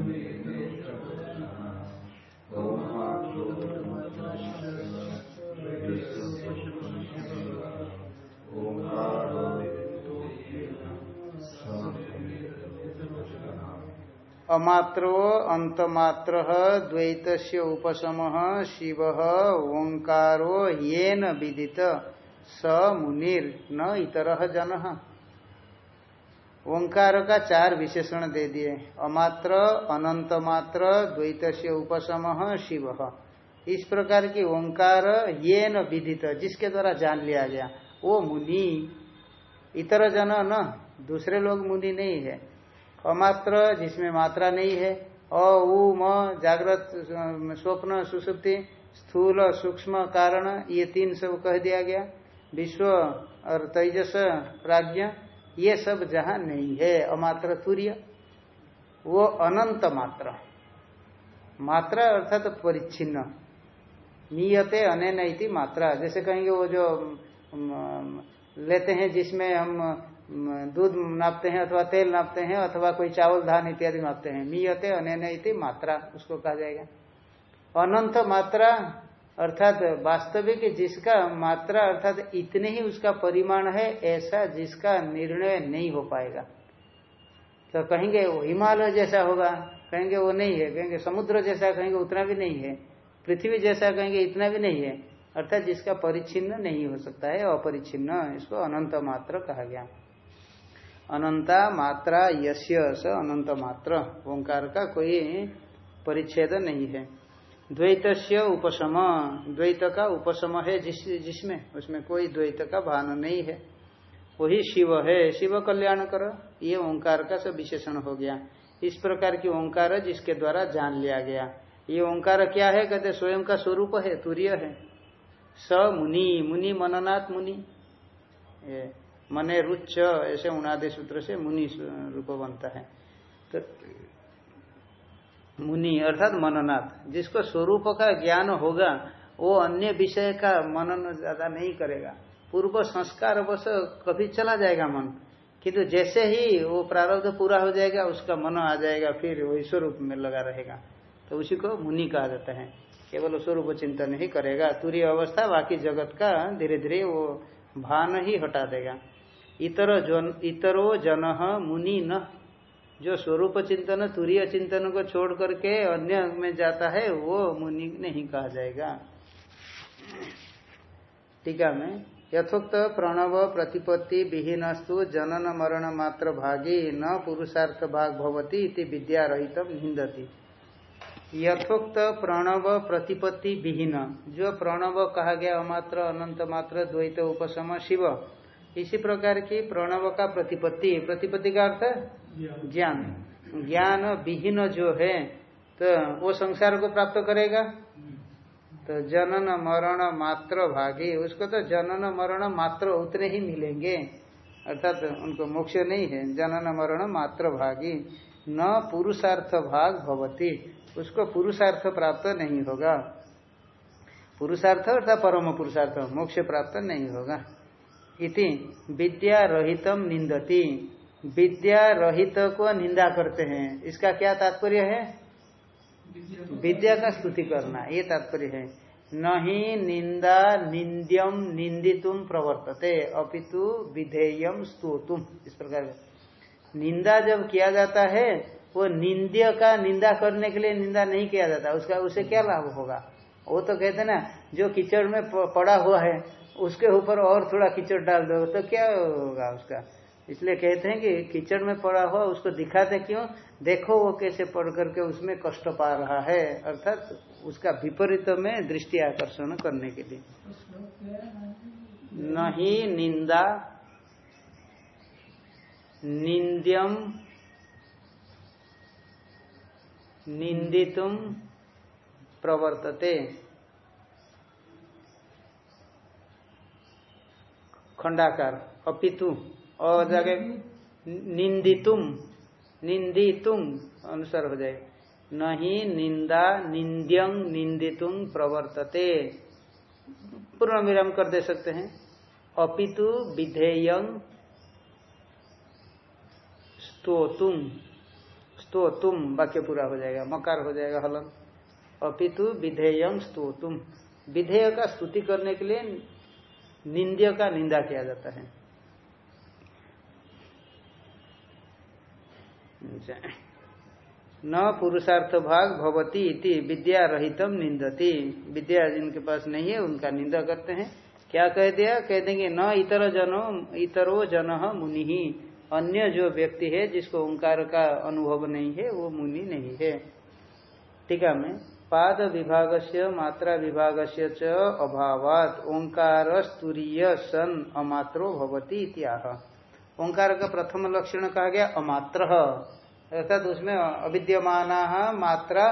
अमात्रो अंतमात्र द्वैत उपशम शिव ओंकारो येन विदित। स मुनिर न इतर जन। ओंकार का चार विशेषण दे दिए। अमात्र अनंत मात्र द्वैत उपशम, शिव। इस प्रकार की ओंकार ये न विदित, जिसके द्वारा जान लिया गया। वो मुनि इतर जन न, दूसरे लोग मुनि नहीं है। अमात्र, जिसमें मात्रा नहीं है। अ, उ, म, जागृत, स्वप्न, सुसुप्ति, स्थूल, सूक्ष्म, कारण, ये तीन सब कह दिया गया। विश्व, और तेजस प्राज्ञ ये सब जहाँ नहीं है। अमात्र तुर्य। वो अनंत मात्रा। मात्रा अर्थात तो परिच्छिन्न। नियते अनैन मात्रा। जैसे कहेंगे वो जो लेते हैं जिसमें हम दूध नापते हैं अथवा तेल नापते हैं अथवा कोई चावल, धान इत्यादि नापते हैं। मीयते अनैन मात्रा, उसको कहा जाएगा। अनंत मात्रा, अर्थात वास्तविक जिसका मात्रा, अर्थात इतने ही उसका परिमाण है, ऐसा जिसका निर्णय नहीं हो पाएगा। तो कहेंगे, वो हिमालय जैसा होगा। कहेंगे, वो नहीं है। कहेंगे, समुद्र जैसा? कहेंगे, उतना भी नहीं है। पृथ्वी जैसा? कहेंगे, इतना भी नहीं है। अर्थात जिसका परिच्छिन्न नहीं हो सकता है, अपरिच्छिन्न, इसको अनंत मात्र कहा गया। अनंता मात्रा यश्य स अनंत मात्र। ओंकार का कोई परिच्छेद नहीं है। द्वैत उपशम, द्वैत का उपशम है जिस, जिसमें, उसमें कोई द्वैत का भान नहीं है। वही शिव है, शिव कल्याण कर, ये ओंकार का सब विशेषण हो गया। इस प्रकार की ओंकार जिसके द्वारा जान लिया गया। ये ओंकार क्या है? कहते स्वयं का स्वरूप है, तुरीय है। स मुनि मुनि मननाथ मुनि। मने रुच्च, ऐसे उनादे सूत्र से मुनि रूप बनता है। तो मुनि, अर्थात मननाथ, जिसको स्वरूप का ज्ञान होगा, वो अन्य विषय का मनन ज़्यादा नहीं करेगा। पूर्व संस्कार बस कभी चला जाएगा मन। किंतु जैसे ही वो प्रारब्ध पूरा हो जाएगा, उसका मन आ जाएगा, फिर वो स्वरूप में लगा रहेगा। तो उसी को मुनि कहा जाता है। केवल स्वरूप चिंतन ही करेगा। तुरी अवस्था बाकी जगत का धीरे धीरे वो भान ही हटा देगा। इतर जन, इतरो जन मुनि न जो स्वरूप चिंतन, तुरीय चिंतन को छोड़ करके अन्य में जाता है, वो मुनि नहीं कहा जाएगा। टीका में, यथोक्त प्रणव प्रतिपत्ति विहीनस्तु जनन मरण मात्र भागी न पुरुषार्थ भाग भवती इति विद्या रहित निंदती। यथोक्त प्रणव प्रतिपत्ति विहीन। जो प्रणव कहा गया अमात्र, अनंत मात्र, द्वैत उपसम शिव इसी प्रकार की प्रणव का प्रतिपत्ति। प्रतिपत्ति का अर्थ ज्ञान। ज्ञान। विहीन जो है तो वो संसार को प्राप्त करेगा। तो जनन मरण मात्र भागी उसको तो जनन मरण मात्र उतने ही मिलेंगे। अर्थात तो उनको मोक्ष नहीं है जनन मरण मात्र भागी। न पुरुषार्थ भाग भवती उसको पुरुषार्थ प्राप्त नहीं होगा। पुरुषार्थ अर्थात परम पुरुषार्थ मोक्ष प्राप्त नहीं होगा। इति विद्या रहितम निंदती विद्या रहित को निंदा करते हैं। इसका क्या तात्पर्य है? विद्या का स्तुति करना, ये तात्पर्य है। नहीं निंदा निंद्यम निंदितुम प्रवर्तते, अपितु विधेयम स्तोतुम इस प्रकार निंदा जब किया जाता है, वो निंद्य का निंदा करने के लिए निंदा नहीं किया जाता। उसका, उसे क्या लाभ होगा? वो तो कहते ना, जो कीचड़ में पड़ा हुआ है उसके ऊपर और थोड़ा कीचड़ डाल दो तो क्या होगा उसका? इसलिए कहते हैं कि कीचड़ में पड़ा हुआ उसको दिखाते क्यों? देखो वो कैसे पढ़ करके उसमें कष्ट पा रहा है, अर्थात उसका विपरीत में दृष्टि आकर्षण करने के लिए। नहीं निंदा, निंद्यम, निंदितुम प्रवर्तते। खंडाकार, अपितु और जगह निंदितुम निंदितुम, अनुसार हो जाए। नहीं निंदा, निंद्यं, निंदितुम, प्रवर्तते। पूर्ण विराम कर दे सकते हैं। अपितु, विधेयं, स्तोतुम स्तोतुम, वाक्य पूरा हो जाएगा, मकार हो जाएगा, हलन। अपितु, विधेयं, स्तोतुम। विधेय का स्तुति करने के लिए निंद्य का निंदा किया जाता है। न पुरुषार्थ भाग भवती इति विद्या रहितम निंदती। विद्या जिनके पास नहीं है, उनका निंदा करते हैं। क्या कह दिया? कह देंगे, न इतर जनो, इतरो जन मुनि। ही अन्य जो व्यक्ति है, जिसको ओंकार का अनुभव नहीं है, वो मुनि नहीं है। टीका में पाद विभाग से मात्रा विभाग से च अभावात ओंकार स्तूरीय सन अमात्रो भवती इत्याह। ओंकार का प्रथम लक्षण कहा गया, अमात्र। अर्थात उसमें अविद्यमान मात्रा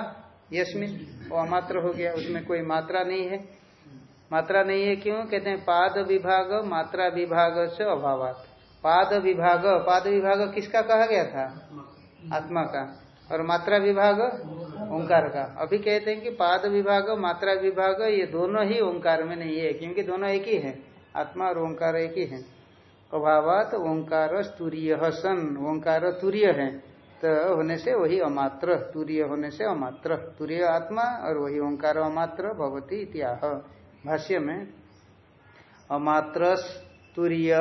यशमिन वो अमात्र हो गया, उसमें कोई मात्रा नहीं है। मात्रा नहीं है क्यों? कहते हैं पाद विभाग मात्रा विभाग से अभाव पाद विभाग पाद विभाग किसका कहा गया था? आत्मा का। और मात्रा विभाग? ओंकार का। अभी कहते हैं कि पाद विभाग, मात्रा विभाग, ये दोनों ही ओंकार में नहीं है, क्योंकि दोनों एक ही है। आत्मा और ओंकार एक ही है। अभावात ओंकार स्तूर्य सन, ओंकार तुर्य है। तो होने से वही अमात्र, तुरीय होने से अमात्र। तुरीय आत्मा और वही ओंकार अमात्र, भवती इत्याह। भाष्य में, अमात्र तुरीय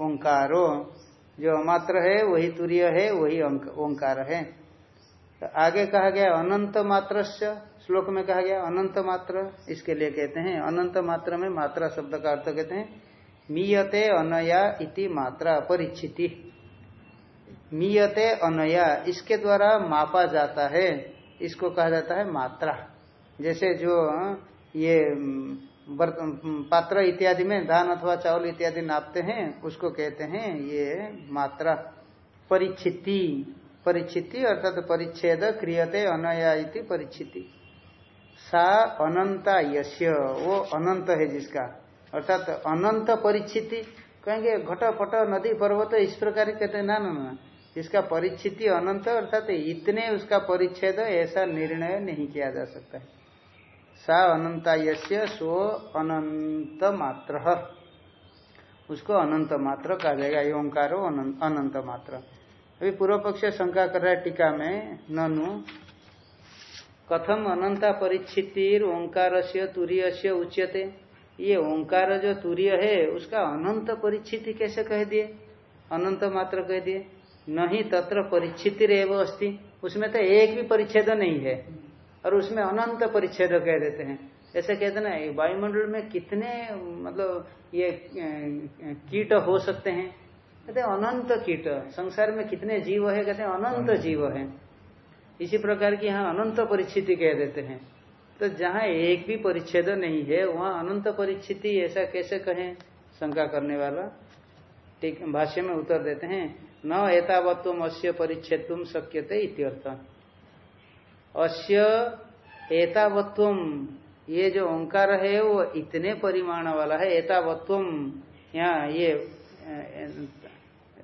ओंकारो। जो अमात्र है, वही तुरीय है, वही ओंकार है। तो आगे कहा गया अनंत मात्र श्लोक में कहा गया अनंत मात्र, इसके लिए कहते हैं, अनंत मात्र में मात्रा शब्द का अर्थ कहते हैं, मीयते अनया इति मात्रा परिचिति। मीयते अनया इसके द्वारा मापा जाता है, इसको कहा जाता है मात्रा। जैसे जो, ये पात्र इत्यादि में धान अथवा चावल इत्यादि नापते हैं, उसको कहते हैं ये मात्रा, परिचिति। परिचिति अर्थात परिच्छेद क्रियते अनया इति परिचिति सा अनंता यश्य वो अनंत है जिसका। अर्थात तो अनंत परिचिति कहेंगे घट पट नदी पर्वत इस प्रकार कहते ना ना ना। इसका परिचिति अनंत, अर्थात इतने उसका परिच्छेद, ऐसा निर्णय नहीं किया जा सकता है। सा अनंता यश्य सो अनंत मात्र। उसको अनंत मात्र कहा जाएगा, ये ओंकारो अनंत मात्र। अभी पूर्व पक्ष शंका कर रहा है टीका में, ननु। कथम अनंता परिचितिर ओंकार से तुरीय से उच्यते। ये ओंकार जो तुरीय है, उसका अनंत परिचिति कैसे कह दिए? अनंत मात्र कह दिए। नहीं तत्र परिचिति रेव अस्थि उसमें तो एक भी परिच्छेद नहीं है। और उसमें अनंत परिच्छेद कह देते हैं। ऐसे कहते ना वायुमंडल में कितने मतलब ये कीट हो सकते हैं? कहते अनंत कीट। संसार में कितने जीव है? कहते अनंत जीव है। इसी प्रकार की यहाँ अनंत परिस्थिति कह देते हैं। तो जहाँ एक भी परिच्छेद नहीं है वहाँ अनंत परिस्थिति ऐसा कैसे कहें? शंका करने वाला। ठीक भाष्य में उत्तर देते हैं न एतावत्व अश्य परिच्छेद तुम शक्यते इत्यर्थ। अश्य एतावत्व ये जो ओंकार है वो इतने परिमाण वाला है एतावत्व यहाँ ये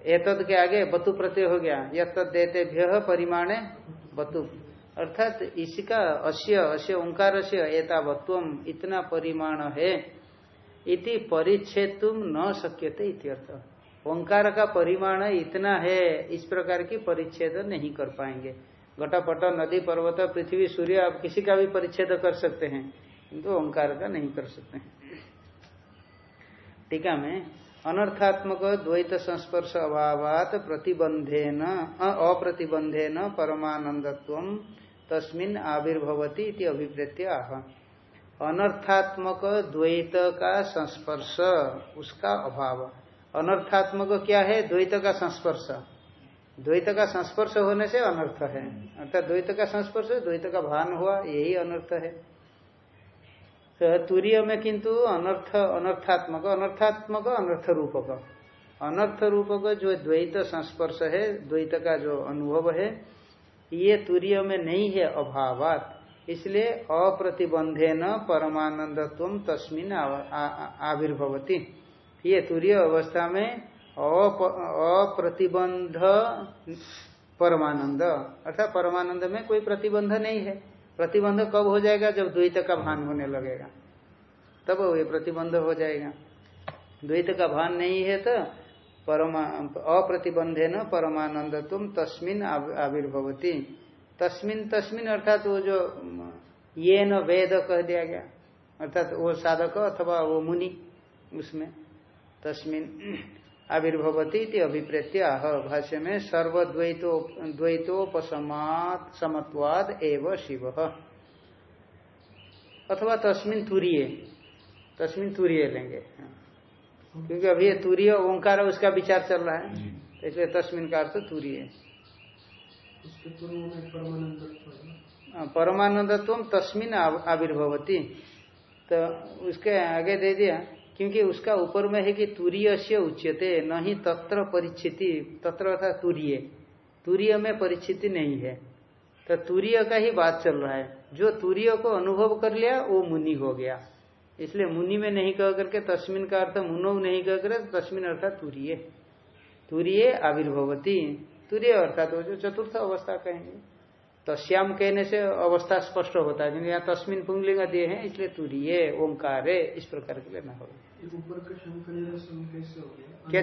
एतद के आगे बतु प्रत्यय हो गया। यद देते भ्य परिमाणे बतु। अर्थात इसका अश्य अश्य ओंकार से एतावत्व इतना परिमाण है। इति परिच्छेद तुम न सक्यते इत्यर्थ ओंकार का परिमाण इतना है, इस प्रकार की परिच्छेद नहीं कर पाएँगे। घटापट, नदी, पर्वत, पृथ्वी, सूर्य, आप किसी का भी परिच्छेद कर सकते हैं, किंतु ओंकार का नहीं कर सकते टीका में अनर्थात्मक द्वैत संस्पर्श अभावात प्रतिबंधे न अप्रतिबंधे न परमानंदत्व तस्मिन आविर्भवती इति अभिप्रेत्य आह। अनर्थात्मक द्वैत का संस्पर्श, उसका अभाव। अनर्थात्मक क्या है? द्वैत का संस्पर्श। द्वैत का संस्पर्श होने से अनर्थ है। अर्थात द्वैत का संस्पर्श, द्वैत का भान हुआ, यही अनर्थ है। तो तुरीय में किंतु अनर्थ, अनर्थात्मक अनर्थात्मक अनर्थ रूपक अनर्थ रूपक जो द्वैत संस्पर्श है, द्वैत का जो अनुभव है, ये तुरीय में नहीं है अभावात। इसलिए अप्रतिबंधे न परमानंदत्व तस्मिन आविर्भवती। ये तुरीय अवस्था में अप्रतिबंध परमानंद अर्थात परमानंद में कोई प्रतिबंध नहीं है। प्रतिबंध कब हो जाएगा? जब द्वैत का भान होने लगेगा। तब ये प्रतिबंध हो जाएगा। द्वैत का भान नहीं है तो परमा, अप्रतिबंधे न परमानंद तुम तस्मिन आविर्भवती। तस्मिन तस्मिन अर्थात वो जो, ये न वेद कह दिया गया। अर्थात वो साधक अथवा वो मुनि, उसमें तस्मिन। आविर्भवती अभिप्रेत्य आह भाष्य में सर्वद्वैतो द्वैतोपसमात समत्वाद एव शिव। अथवा तस्मिन तुरीय तस्मिन तुरीय लेंगे। क्योंकि अभी ये तुरीय ओंकार उसका विचार चल रहा है। तो इसलिए तस्मिन का अर्थ तुरीय। परमानंदत्व तस्मिन आविर्भवती। तो उसके आगे दे दिया। क्योंकि उसका ऊपर में है कि तुरीय से उच्यते, न ही तत्र परिचिति तत्र अर्थात तुरीय। तुरीय में परिचिति नहीं है। तो तुरीय का ही बात चल रहा है। जो तुरीय को अनुभव कर लिया, वो मुनि हो गया। इसलिए मुनि में नहीं कह करके तस्मिन का अर्थ मुनो नहीं कह कर, तस्मिन अर्थात तुरीय। तुरीय आविर्भवती। तुरीय अर्थात वो जो चतुर्थ अवस्था कहेंगे। तस्याम कहने से अवस्था स्पष्ट होता है। क्योंकि यहाँ तस्मिन पुंगलिंग दिए हैं इसलिए तुरीय ओंकार इस प्रकार के लेना होगा। क्या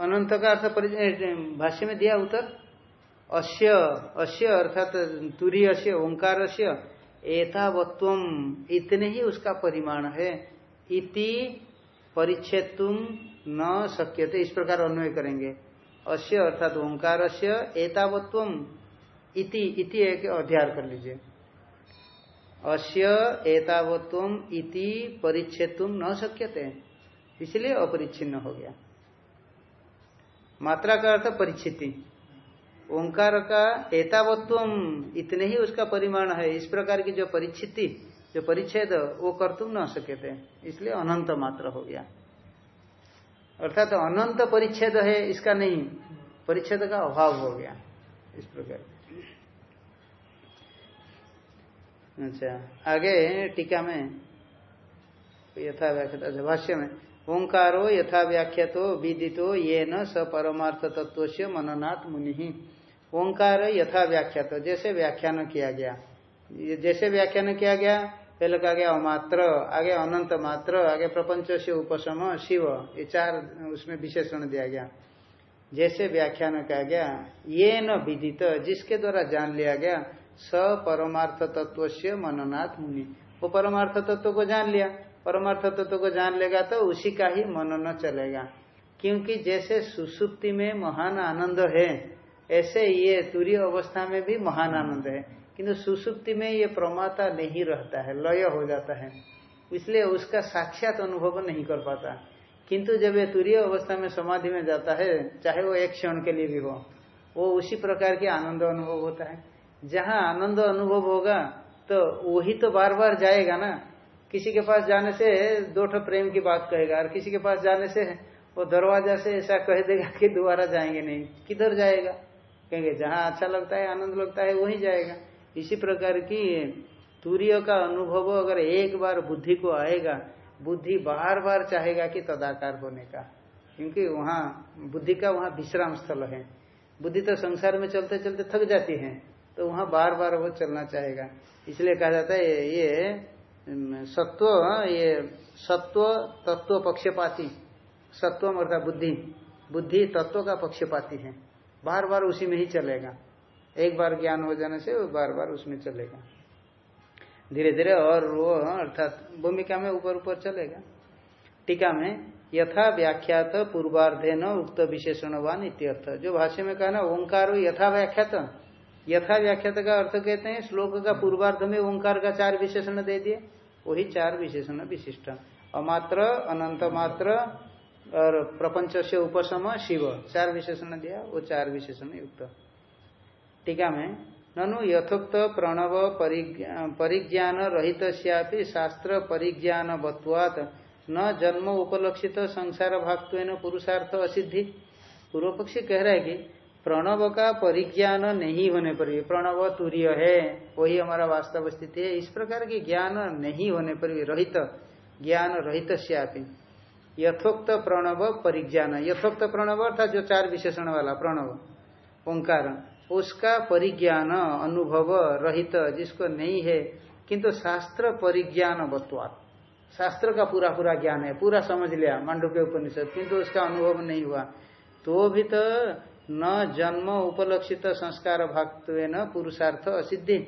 अनंत का अर्थ भाष्य में दिया उत्तर अश्य अश्य अर्थात तुरी अश्य ओंकार अश्य एतावत्व इतने ही उसका परिमाण है। इति परिच्छेद तुम न शक्यते इस प्रकार अन्वय करेंगे। अश्य अर्थात ओंकार से एतावत्व इति इति एक अध्याय कर लीजिए। अश्य एतावत्व इति परिच्छेद न शक्यते, इसलिए अपरिच्छिन्न हो गया। मात्रा का अर्थ परिचिति ओंकार का एतावत्व इतने ही उसका परिमाण है, इस प्रकार की जो परिचिति जो परिच्छेद, वो कर तुम न सके थे इसलिए अनंत मात्र हो गया। अर्थात तो अनंत परिच्छेद है इसका नहीं। परिच्छेद का अभाव हो गया इस प्रकार। अच्छा आगे टीका में यथा व्याख्या अच्छा, भाष्य में ओंकारो यथा व्याख्या तो विदितो ये न स परमार्थ तत्व से मननाथ मुनि। ओंकार यथा व्याख्या तो जैसे व्याख्यान किया गया। जैसे व्याख्यान किया गया पहले कहा गया अमात्र, आगे अनंत मात्र, आगे प्रपंच से उपशम, शिव, ये चार उसमें विशेषण दिया गया। जैसे व्याख्यान कहा गया, ये न विदित, जिसके द्वारा जान लिया गया स परमार्थ तत्व से मननाथ मुनि। वो परमार्थ तत्व को जान लिया। परमार्थ तत्व को जान लेगा तो उसी का ही मनन चलेगा। क्योंकि जैसे सुसुप्ति में महान आनंद है, ऐसे ये तुरीय अवस्था में भी महान आनंद है। किंतु सुसुप्ति में ये प्रमाता नहीं रहता है, लय हो जाता है। इसलिए उसका साक्षात अनुभव नहीं कर पाता। किंतु जब ये तुरीय अवस्था में समाधि में जाता है, चाहे वो एक क्षण के लिए भी हो, वो उसी प्रकार के आनंद अनुभव होता है। जहाँ आनंद अनुभव होगा तो वही तो बार बार जाएगा ना। किसी के पास जाने से दो ठो प्रेम की बात कहेगा, और किसी के पास जाने से वो दरवाज़ा से ऐसा कह देगा कि दोबारा जाएँगे नहीं। किधर जाएगा? कहेंगे, जहाँ अच्छा लगता है, आनंद लगता है, वही जाएगा। इसी प्रकार की तूर्य का अनुभव अगर एक बार बुद्धि को आएगा, बुद्धि बार बार चाहेगा कि तदाकार होने का, क्योंकि वहाँ बुद्धि का वहाँ विश्राम स्थल है। बुद्धि तो संसार में चलते चलते थक जाती है तो वहाँ बार बार वो चलना चाहेगा। इसलिए कहा जाता है, ये सत्व ये सत्व तत्व पक्षपाती सत्व अर्थात बुद्धि बुद्धि तत्व का पक्षपाती है, बार बार उसी में ही चलेगा। एक बार ज्ञान हो जाने से वो बार बार उसमें चलेगा। धीरे धीरे और वो, अर्थात भूमिका में ऊपर ऊपर चलेगा। टीका में यथा व्याख्यात पूर्वार्धे न उक्त विशेषणवान इत्यर्थ। जो भाष्य में कहा ना, ओंकार यथा व्याख्यात यथा व्याख्यात का अर्थ कहते हैं, श्लोक का पूर्वार्ध में ओंकार का चार विशेषण दे दिए, वही चार विशेषण विशिष्ट। अमात्र, अनंत मात्र और प्रपंच से उपशम शिव, चार विशेषण दिया, वो चार विशेषण युक्त। टीका में, ननु यथोक्त प्रणव परिज्ञान रहित शास्त्र परिज्ञान बत्वात न जन्म उपलक्षित संसार भागत्व पुरुषार्थ असिद्धि। पूर्व पक्षी कह रहा है कि प्रणव का परिज्ञान नहीं होने पर भी, प्रणव तुरीय है, वही हमारा वास्तव स्थिति है। इस प्रकार की ज्ञान नहीं होने पर भी रहित ज्ञान रहित श्यापी यथोक्त प्रणव परिज्ञान, यथोक्त प्रणव अर्थात जो चार विशेषण वाला प्रणव, ओंकार। उसका परिज्ञान अनुभव रहित, जिसको नहीं है, किंतु शास्त्र परिज्ञान बत्वात। शास्त्र का पूरा पूरा ज्ञान है, पूरा समझ लिया मांडू के उपनिषद, किंतु उसका अनुभव नहीं हुआ। तो भी तो न जन्म उपलक्षित संस्कार भागत्व न पुरुषार्थ असिद्धि।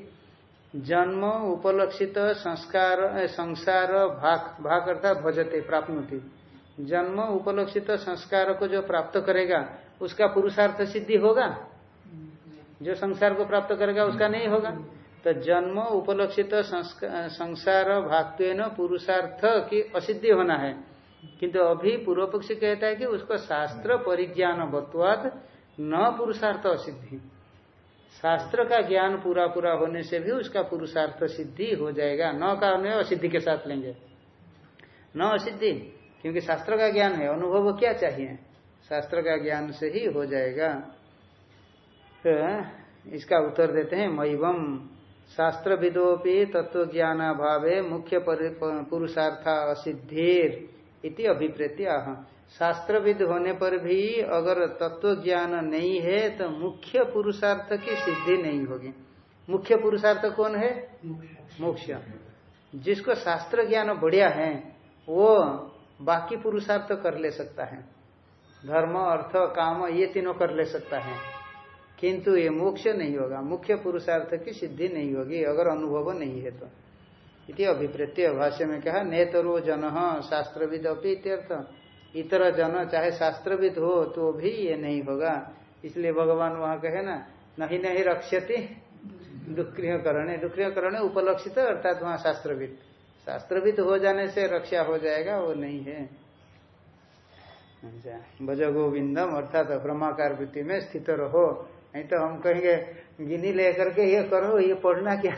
जन्म उपलक्षित संस्कार संसार भाग भाग अर्थात भजते प्राप्त जन्म उपलक्षित संस्कार को जो प्राप्त करेगा, उसका पुरुषार्थ सिद्धि होगा? जो संसार को प्राप्त करेगा उसका नहीं होगा। तो जन्म उपलक्षित संसार भागत्व पुरुषार्थ की असिद्धि होना है। किंतु अभी पूर्व पक्ष कहता है कि उसको शास्त्र परिज्ञान बत्वाद न पुरुषार्थ असिद्धि। शास्त्र का ज्ञान पूरा पूरा होने से भी उसका पुरुषार्थ सिद्धि हो जाएगा। न का असिद्धि के साथ लेंगे। न असिद्धि, क्योंकि शास्त्र का ज्ञान है। अनुभव क्या चाहिए? शास्त्र का ज्ञान से ही हो जाएगा। इसका उत्तर देते हैं मैवम शास्त्र विदोपी तत्व ज्ञान भावे मुख्य पुरुषार्थ असिद्धिर इति अभिप्रेत्य शास्त्रविद होने पर भी अगर तत्व ज्ञान नहीं है तो मुख्य पुरुषार्थ की सिद्धि नहीं होगी। मुख्य पुरुषार्थ कौन है? मोक्ष। जिसको शास्त्र ज्ञान बढ़िया है, वो बाकी पुरुषार्थ कर ले सकता है। धर्म, अर्थ, काम, ये तीनों कर ले सकता है। किंतु ये मोक्ष नहीं होगा, मुख्य पुरुषार्थ की सिद्धि नहीं होगी, अगर अनुभव नहीं है तो। इति अभिप्रेत्य भाष्य में कहा, नेतरो जन शास्त्रविद अपनी इतर जन चाहे शास्त्रविद हो तो भी ये नहीं होगा। इसलिए भगवान वहाँ कहे ना, नहीं नहीं रक्षति दुक्रिय करणे दुक्रिय करणे उपलक्षित, अर्थात वहाँ शास्त्रविद। शास्त्रविद हो जाने से रक्षा हो जाएगा, वो नहीं है। अच्छा भज गोविंदम अर्थात ब्रह्माकार वृत्ति में स्थित रहो। नहीं तो हम कहेंगे, गिनी लेकर के ये करो, ये पढ़ना क्या?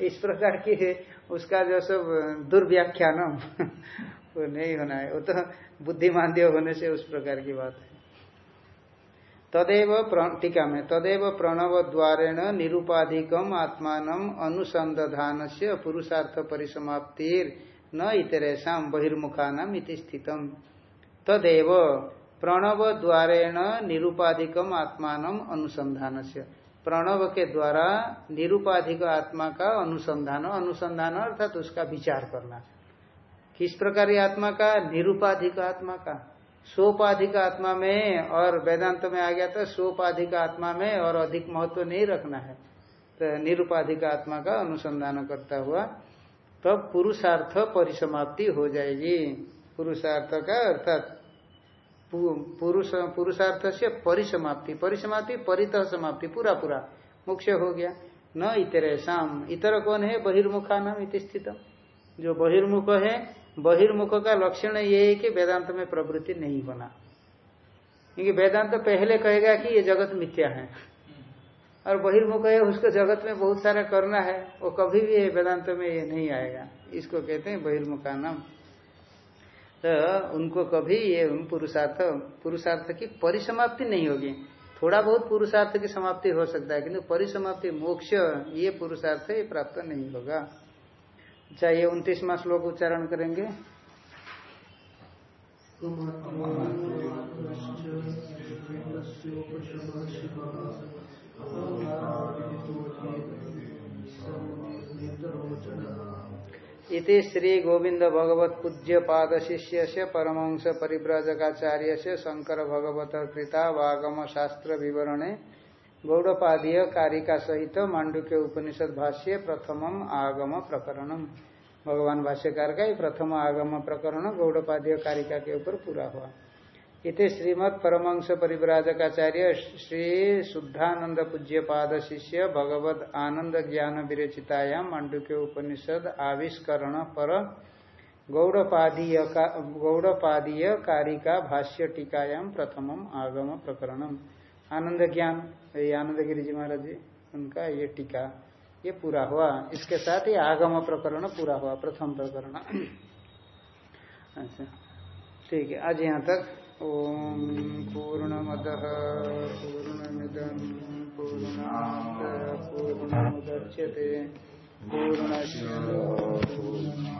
इस प्रकार की उसका जो सब दुर्व्याख्यान वो नहीं होना है। वो तो बुद्धिमांद्य होने से उस प्रकार की बात है। तदेव टीका में तदेव प्रणव द्वारेण निरुपाधिकम आत्मान अनुसंधान से पुरुषार्थ परिसमाप्तिर न इतरेशा बहिर्मुखानाम इति स्थितम। तदेव प्रणव द्वारेण निरुपाधिकम आत्मान अनुसंधान से प्रणव के द्वारा निरुपाधिक आत्मा का अनुसंधान अनुसंधान अर्थात उसका विचार करना। किस प्रकार आत्मा का? निरुपाधिक आत्मा का। सोपाधिक आत्मा में और वेदांत में आ गया था सोपाधिक आत्मा में और अधिक महत्व नहीं रखना है। तो निरुपाधिक आत्मा का अनुसंधान करता हुआ तब तो पुरुषार्थ परिसमाप्ति हो जाएगी। पुरुषार्थ का अर्थात पुरुष पुरुषार्थ से परिसमाप्ति। परिसमाप्ति, परित समाप्ति, पूरा पूरा। मुख्य हो गया। न इतरे शाम इतर कौन है? बहिर्मुखा नाम इत स्थित जो बहिर्मुख है, बहिर्मुख का लक्षण ये है कि वेदांत में प्रवृत्ति नहीं होना। क्योंकि वेदांत पहले कहेगा कि ये जगत मिथ्या है। और बहिर्मुख है, उसको जगत में बहुत सारा करना है। वो कभी भी वेदांत में ये नहीं आएगा। इसको कहते हैं बहिर्मुखा नाम तो उनको कभी ये पुरुषार्थ पुरुषार्थ की परिसमाप्ति नहीं होगी। थोड़ा बहुत पुरुषार्थ की समाप्ति हो सकता है, किंतु परिसमाप्ति, मोक्ष, ये पुरुषार्थ ये प्राप्त नहीं होगा। चाहिए उन्तीसवा श्लोक उच्चारण करेंगे। इति श्री गोविंद भगवत पूज्य पाद शिष्य से परमंश परिव्राजकाचार्य से शंकर भगवत कृता वागम शास्त्र विवरणे गौड़पादीय कारिका सहित मांडू के उपनिषद भाष्य प्रथम आगम प्रकरणम भगवान भाष्यकार का प्रथम आगम प्रकरण गौड़पादीय कारिका के ऊपर पूरा हुआ। इति श्रीमद परमंश परिव्राजकाचार्य श्री शुद्धानंद पूज्य पाद शिष्य भगवद आनंद ज्ञान विरचितायाम मांडू के उपनिषद आविष्करण पर गौड़पादीय का, गौड़पादीय कारिका भाष्य टीकायाम प्रथम आगम प्रकरणम। आनंद ज्ञान ये आनंद गिरी जी महाराज जी उनका ये टीका ये पूरा हुआ। इसके साथ ही आगम प्रकरण पूरा हुआ प्रथम प्रकरण। अच्छा ठीक है आज यहाँ तक ओम पूर्ण मद पूर्ण मिदम पूर्ण पूर्ण मुदच्यते पूर्ण पूर्ण